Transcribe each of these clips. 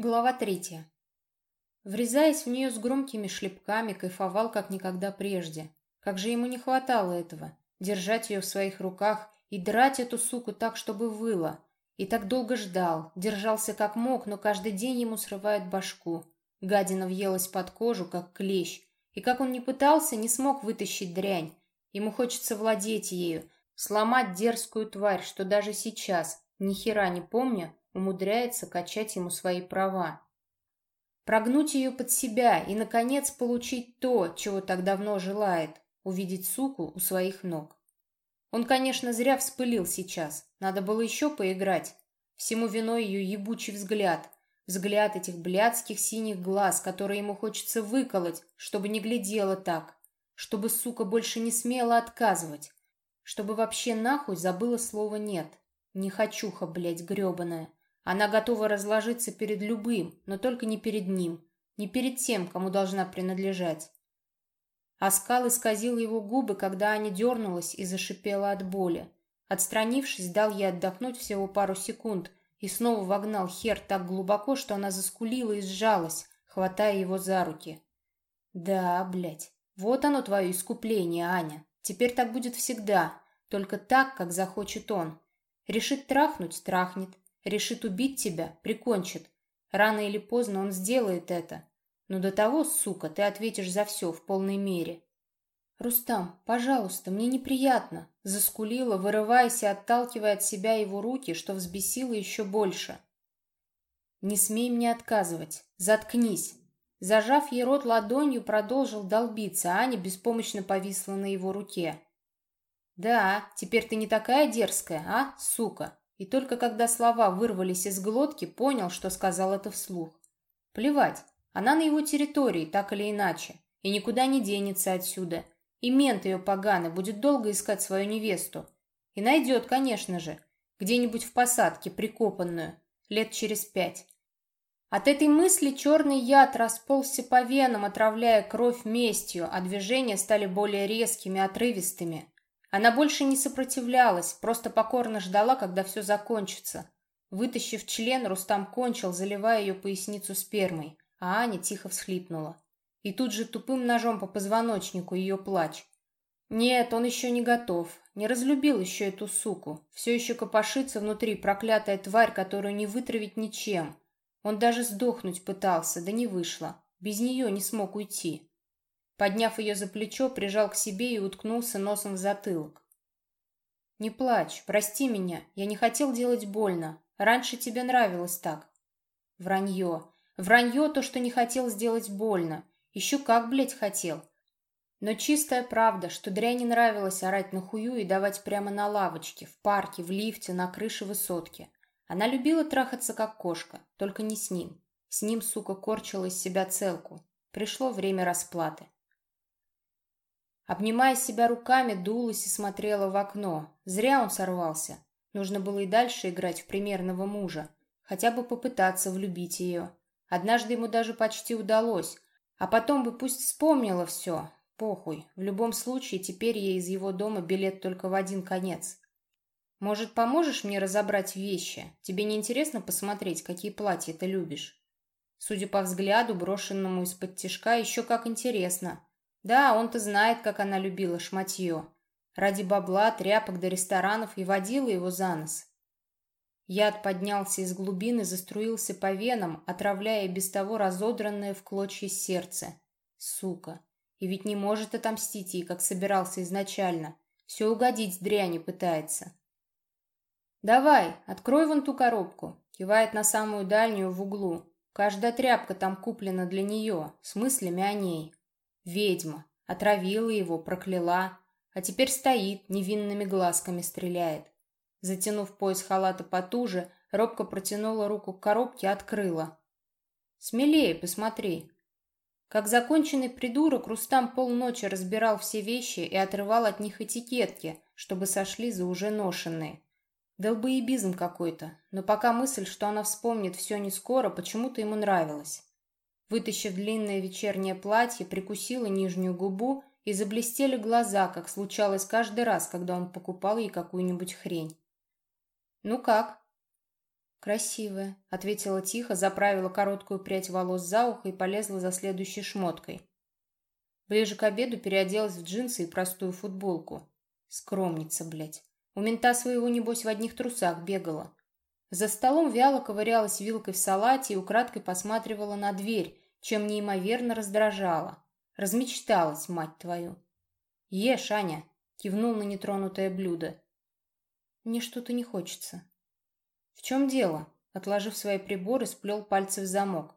Глава третья. Врезаясь в нее с громкими шлепками, кайфовал как никогда прежде. Как же ему не хватало этого. Держать ее в своих руках и драть эту суку так, чтобы выла. И так долго ждал, держался как мог, но каждый день ему срывает башку. Гадина въелась под кожу, как клещ. И как он не пытался, не смог вытащить дрянь. Ему хочется владеть ею, сломать дерзкую тварь, что даже сейчас, ни хера не помня, умудряется качать ему свои права. Прогнуть ее под себя и, наконец, получить то, чего так давно желает — увидеть суку у своих ног. Он, конечно, зря вспылил сейчас. Надо было еще поиграть. Всему виной ее ебучий взгляд. Взгляд этих блядских синих глаз, которые ему хочется выколоть, чтобы не глядела так. Чтобы, сука, больше не смела отказывать. Чтобы вообще нахуй забыла слово «нет». Не хочуха, блядь, гребаная. Она готова разложиться перед любым, но только не перед ним, не перед тем, кому должна принадлежать. Оскал исказил его губы, когда Аня дернулась и зашипела от боли. Отстранившись, дал ей отдохнуть всего пару секунд и снова вогнал хер так глубоко, что она заскулила и сжалась, хватая его за руки. «Да, блядь, вот оно твое искупление, Аня. Теперь так будет всегда, только так, как захочет он. Решит трахнуть – трахнет, Решит убить тебя, прикончит. Рано или поздно он сделает это. Но до того, сука, ты ответишь за все в полной мере. «Рустам, пожалуйста, мне неприятно», — заскулила, вырываясь и отталкивая от себя его руки, что взбесило еще больше. «Не смей мне отказывать. Заткнись». Зажав ей рот ладонью, продолжил долбиться, а Аня беспомощно повисла на его руке. «Да, теперь ты не такая дерзкая, а, сука?» И только когда слова вырвались из глотки, понял, что сказал это вслух. Плевать, она на его территории, так или иначе, и никуда не денется отсюда. И мент ее поганый будет долго искать свою невесту. И найдет, конечно же, где-нибудь в посадке, прикопанную, лет через пять. От этой мысли черный яд расползся по венам, отравляя кровь местью, а движения стали более резкими, отрывистыми. Она больше не сопротивлялась, просто покорно ждала, когда все закончится. Вытащив член, Рустам кончил, заливая ее поясницу спермой, а Аня тихо всхлипнула. И тут же тупым ножом по позвоночнику ее плач. Нет, он еще не готов, не разлюбил еще эту суку. Все еще копошится внутри проклятая тварь, которую не вытравить ничем. Он даже сдохнуть пытался, да не вышло. Без нее не смог уйти. Подняв ее за плечо, прижал к себе и уткнулся носом в затылок. «Не плачь, прости меня, я не хотел делать больно. Раньше тебе нравилось так». Вранье. Вранье то, что не хотел сделать больно. Еще как, блядь, хотел. Но чистая правда, что дряни нравилось орать на хую и давать прямо на лавочке, в парке, в лифте, на крыше высотки. Она любила трахаться как кошка, только не с ним. С ним, сука, корчила из себя целку. Пришло время расплаты. Обнимая себя руками, дулась и смотрела в окно. Зря он сорвался. Нужно было и дальше играть в примерного мужа. Хотя бы попытаться влюбить ее. Однажды ему даже почти удалось. А потом бы пусть вспомнила все. Похуй. В любом случае, теперь ей из его дома билет только в один конец. Может, поможешь мне разобрать вещи? Тебе не интересно посмотреть, какие платья ты любишь? Судя по взгляду, брошенному из-под тишка, еще как интересно. Да, он-то знает, как она любила шматье. Ради бабла, тряпок до ресторанов и водила его за нос. Яд поднялся из глубины, заструился по венам, отравляя без того разодранное в клочья сердце. Сука. И ведь не может отомстить ей, как собирался изначально. Все угодить дряни пытается. «Давай, открой вон ту коробку», — кивает на самую дальнюю в углу. Каждая тряпка там куплена для нее, с мыслями о ней. Ведьма. Отравила его, прокляла. А теперь стоит, невинными глазками стреляет. Затянув пояс халата потуже, робко протянула руку к коробке открыла. «Смелее посмотри». Как законченный придурок, Рустам полночи разбирал все вещи и отрывал от них этикетки, чтобы сошли за уже ношенные. Долбоебизм какой-то, но пока мысль, что она вспомнит все не скоро, почему-то ему нравилась. Вытащив длинное вечернее платье, прикусила нижнюю губу и заблестели глаза, как случалось каждый раз, когда он покупал ей какую-нибудь хрень. «Ну как?» «Красивая», — ответила тихо, заправила короткую прядь волос за ухо и полезла за следующей шмоткой. Ближе к обеду переоделась в джинсы и простую футболку. Скромница, блядь. У мента своего, небось, в одних трусах бегала. За столом вяло ковырялась вилкой в салате и украдкой посматривала на дверь, чем неимоверно раздражала. Размечталась, мать твою. «Ешь, Аня!» — кивнул на нетронутое блюдо. «Мне что-то не хочется». «В чем дело?» — отложив свои приборы, сплел пальцы в замок.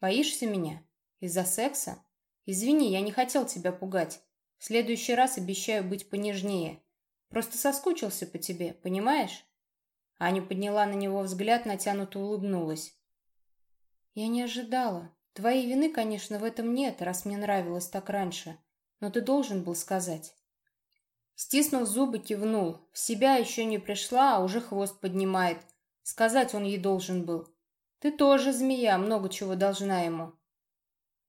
«Боишься меня? Из-за секса? Извини, я не хотел тебя пугать. В следующий раз обещаю быть понежнее. Просто соскучился по тебе, понимаешь?» Аня подняла на него взгляд, натянуто улыбнулась. «Я не ожидала. Твоей вины, конечно, в этом нет, раз мне нравилось так раньше. Но ты должен был сказать». Стиснув зубы, кивнул. В себя еще не пришла, а уже хвост поднимает. Сказать он ей должен был. «Ты тоже змея, много чего должна ему».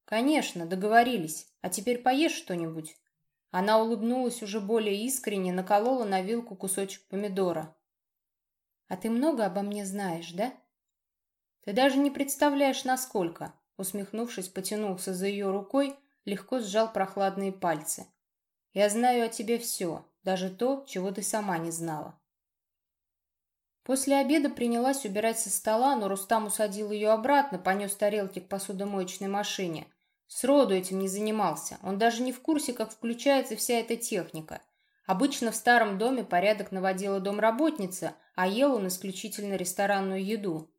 «Конечно, договорились. А теперь поешь что-нибудь?» Она улыбнулась уже более искренне, наколола на вилку кусочек помидора. «А ты много обо мне знаешь, да?» «Ты даже не представляешь, насколько!» Усмехнувшись, потянулся за ее рукой, легко сжал прохладные пальцы. «Я знаю о тебе все, даже то, чего ты сама не знала». После обеда принялась убирать со стола, но Рустам усадил ее обратно, понес тарелки к посудомоечной машине. Сроду этим не занимался, он даже не в курсе, как включается вся эта техника. Обычно в старом доме порядок наводила домработница, а ел он исключительно ресторанную еду.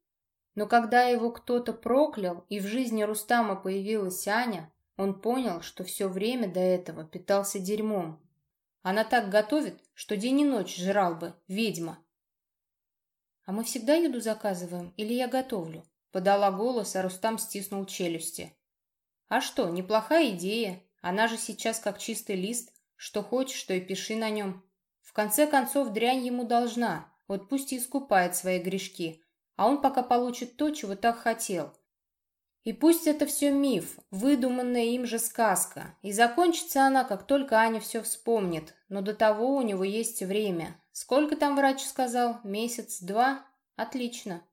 Но когда его кто-то проклял, и в жизни Рустама появилась Аня, он понял, что все время до этого питался дерьмом. Она так готовит, что день и ночь жрал бы, ведьма. «А мы всегда еду заказываем, или я готовлю?» Подала голос, а Рустам стиснул челюсти. «А что, неплохая идея. Она же сейчас как чистый лист. Что хочешь, то и пиши на нем. В конце концов, дрянь ему должна. Вот пусть и искупает свои грешки. А он пока получит то, чего так хотел. И пусть это все миф, выдуманная им же сказка. И закончится она, как только Аня все вспомнит. Но до того у него есть время. Сколько там врач сказал? Месяц, два? Отлично.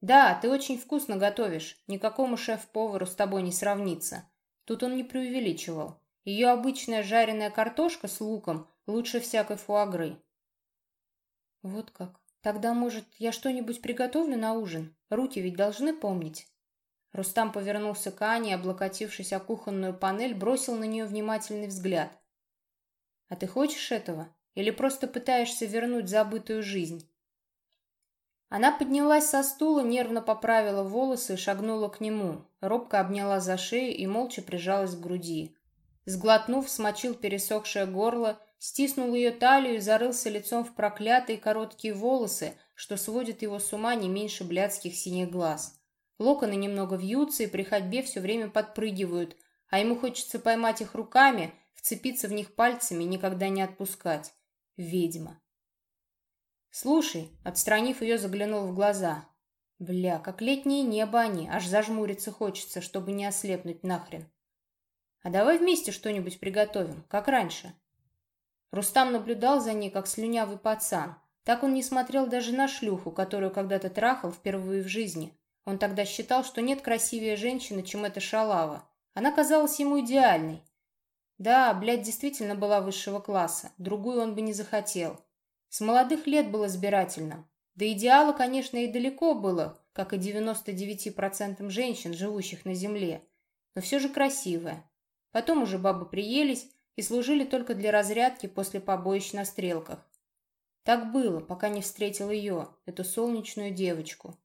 Да, ты очень вкусно готовишь. Никакому шеф-повару с тобой не сравнится. Тут он не преувеличивал. Ее обычная жареная картошка с луком лучше всякой фуагры. Вот как. Тогда, может, я что-нибудь приготовлю на ужин? Руки ведь должны помнить. Рустам повернулся к Ане, облокотившись о кухонную панель, бросил на нее внимательный взгляд. «А ты хочешь этого? Или просто пытаешься вернуть забытую жизнь?» Она поднялась со стула, нервно поправила волосы и шагнула к нему, робко обняла за шею и молча прижалась к груди. Сглотнув, смочил пересохшее горло, стиснул ее талию и зарылся лицом в проклятые короткие волосы, что сводит его с ума не меньше блядских синих глаз. Локоны немного вьются и при ходьбе все время подпрыгивают, а ему хочется поймать их руками, вцепиться в них пальцами и никогда не отпускать. Ведьма. «Слушай», — отстранив ее, заглянул в глаза. «Бля, как летнее небо они, аж зажмуриться хочется, чтобы не ослепнуть нахрен». А давай вместе что-нибудь приготовим, как раньше. Рустам наблюдал за ней, как слюнявый пацан. Так он не смотрел даже на шлюху, которую когда-то трахал впервые в жизни. Он тогда считал, что нет красивее женщины, чем эта шалава. Она казалась ему идеальной. Да, блядь, действительно была высшего класса. Другую он бы не захотел. С молодых лет было избирательно. До идеала, конечно, и далеко было, как и 99% женщин, живущих на земле. Но все же красивая. Потом уже бабы приелись и служили только для разрядки после побоищ на стрелках. Так было, пока не встретил ее, эту солнечную девочку.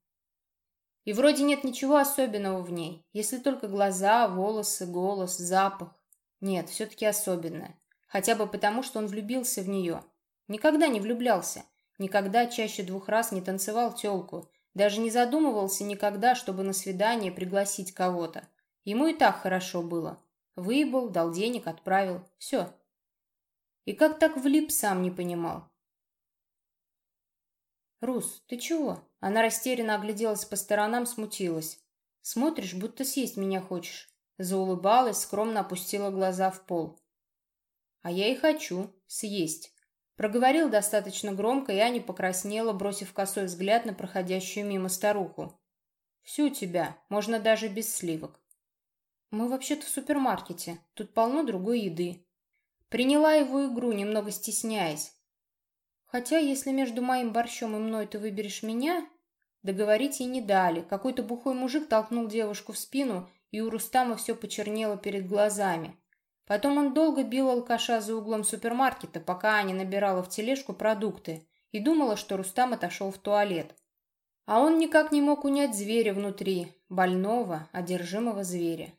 И вроде нет ничего особенного в ней, если только глаза, волосы, голос, запах. Нет, все-таки особенное. Хотя бы потому, что он влюбился в нее. Никогда не влюблялся. Никогда чаще двух раз не танцевал телку. Даже не задумывался никогда, чтобы на свидание пригласить кого-то. Ему и так хорошо было. Выебал, дал денег, отправил. Все. И как так влип, сам не понимал. «Рус, ты чего?» Она растерянно огляделась по сторонам, смутилась. «Смотришь, будто съесть меня хочешь». Заулыбалась, скромно опустила глаза в пол. «А я и хочу съесть». Проговорил достаточно громко, и Аня покраснела, бросив косой взгляд на проходящую мимо старуху. «Всю тебя, можно даже без сливок». «Мы вообще-то в супермаркете, тут полно другой еды». Приняла его игру, немного стесняясь. «Хотя, если между моим борщом и мной ты выберешь меня...» Договорить ей не дали. Какой-то бухой мужик толкнул девушку в спину, и у Рустама все почернело перед глазами. Потом он долго бил алкаша за углом супермаркета, пока Аня набирала в тележку продукты, и думала, что Рустам отошел в туалет. А он никак не мог унять зверя внутри, больного, одержимого зверя.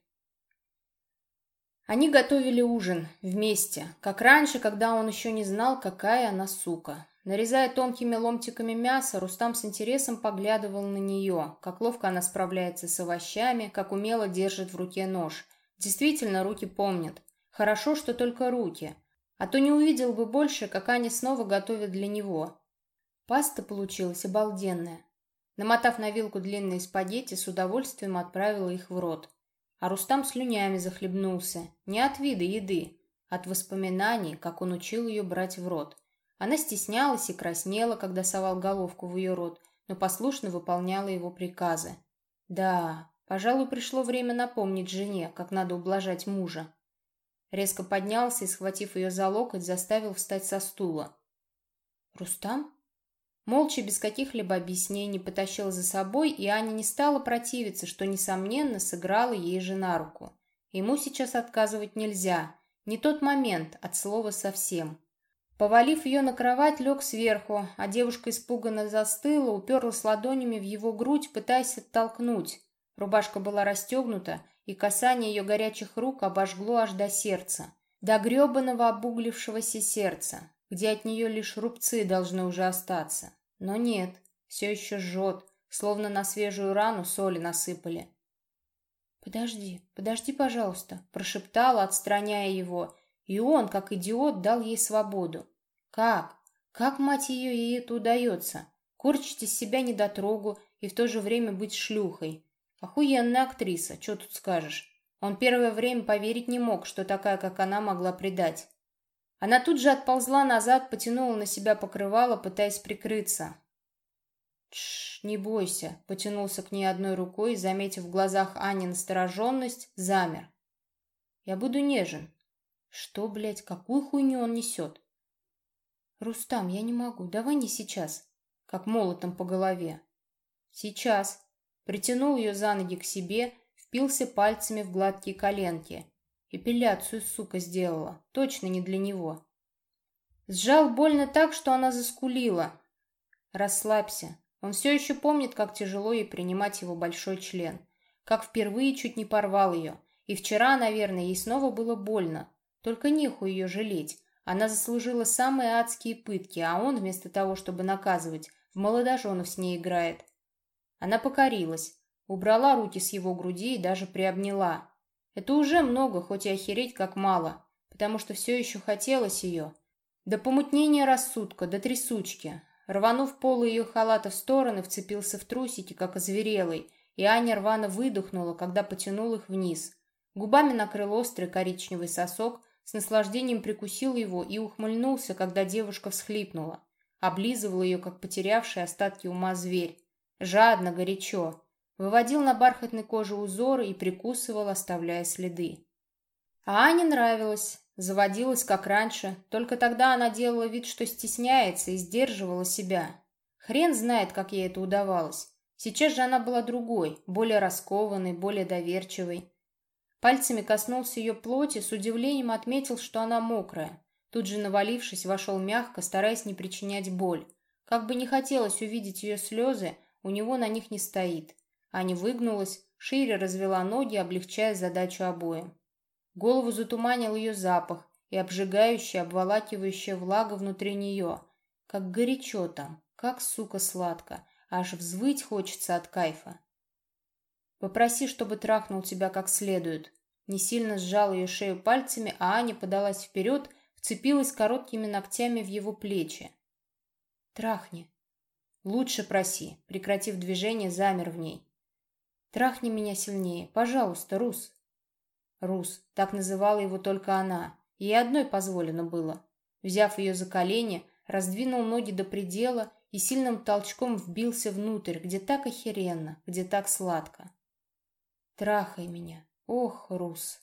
Они готовили ужин вместе, как раньше, когда он еще не знал, какая она сука. Нарезая тонкими ломтиками мясо, Рустам с интересом поглядывал на нее, как ловко она справляется с овощами, как умело держит в руке нож. Действительно, руки помнят. Хорошо, что только руки. А то не увидел бы больше, как Аня снова готовит для него. Паста получилась обалденная. Намотав на вилку длинные спагетти, с удовольствием отправила их в рот. А Рустам слюнями захлебнулся. Не от вида еды, от воспоминаний, как он учил ее брать в рот. Она стеснялась и краснела, когда совал головку в ее рот, но послушно выполняла его приказы. Да, пожалуй, пришло время напомнить жене, как надо ублажать мужа. Резко поднялся и, схватив ее за локоть, заставил встать со стула. «Рустам?» Молча, без каких-либо объяснений, потащил за собой, и Аня не стала противиться, что, несомненно, сыграла ей же на руку. Ему сейчас отказывать нельзя. Не тот момент, от слова совсем. Повалив ее на кровать, лег сверху, а девушка испуганно застыла, уперлась ладонями в его грудь, пытаясь оттолкнуть. Рубашка была расстегнута, и касание ее горячих рук обожгло аж до сердца, до гребаного обуглившегося сердца, где от нее лишь рубцы должны уже остаться. Но нет, все еще жжет, словно на свежую рану соли насыпали. «Подожди, подожди, пожалуйста», — прошептала, отстраняя его, и он, как идиот, дал ей свободу. «Как? Как, мать ее, ей это удается? Корчить из себя недотрогу и в то же время быть шлюхой. Охуенная актриса, что тут скажешь. Он первое время поверить не мог, что такая, как она, могла предать. Она тут же отползла назад, потянула на себя покрывало, пытаясь прикрыться. «Тш, не бойся», — потянулся к ней одной рукой, заметив в глазах Ани настороженность, замер. «Я буду нежен». «Что, блядь, какую хуйню он несет?» «Рустам, я не могу, давай не сейчас», — как молотом по голове. «Сейчас», Притянул ее за ноги к себе, впился пальцами в гладкие коленки. Эпиляцию, сука, сделала. Точно не для него. Сжал больно так, что она заскулила. Расслабься. Он все еще помнит, как тяжело ей принимать его большой член. Как впервые чуть не порвал ее. И вчера, наверное, ей снова было больно. Только неху ее жалеть. Она заслужила самые адские пытки, а он, вместо того, чтобы наказывать, в молодоженов с ней играет. Она покорилась, убрала руки с его груди и даже приобняла. Это уже много, хоть и охереть как мало, потому что все еще хотелось ее. До помутнения рассудка, до трясучки. Рванув полы ее халата в стороны, вцепился в трусики, как озверелый, и Аня рвано выдохнула, когда потянул их вниз. Губами накрыл острый коричневый сосок, с наслаждением прикусил его и ухмыльнулся, когда девушка всхлипнула. Облизывал ее, как потерявший остатки ума зверь. Жадно, горячо. Выводил на бархатной коже узоры и прикусывал, оставляя следы. А Ане нравилось. Заводилась, как раньше. Только тогда она делала вид, что стесняется и сдерживала себя. Хрен знает, как ей это удавалось. Сейчас же она была другой, более раскованной, более доверчивой. Пальцами коснулся ее плоти, с удивлением отметил, что она мокрая. Тут же, навалившись, вошел мягко, стараясь не причинять боль. Как бы не хотелось увидеть ее слезы, у него на них не стоит. Аня выгнулась, шире развела ноги, облегчая задачу обоим. Голову затуманил ее запах и обжигающая, обволакивающая влага внутри нее. Как горячо там, как, сука, сладко. Аж взвыть хочется от кайфа. Попроси, чтобы трахнул тебя как следует. Не сильно сжал ее шею пальцами, а Аня подалась вперед, вцепилась короткими ногтями в его плечи. «Трахни», «Лучше проси», прекратив движение, замер в ней. «Трахни меня сильнее, пожалуйста, Рус». Рус, так называла его только она. Ей одной позволено было. Взяв ее за колени, раздвинул ноги до предела и сильным толчком вбился внутрь, где так охеренно, где так сладко. Трахай меня. Ох, Рус.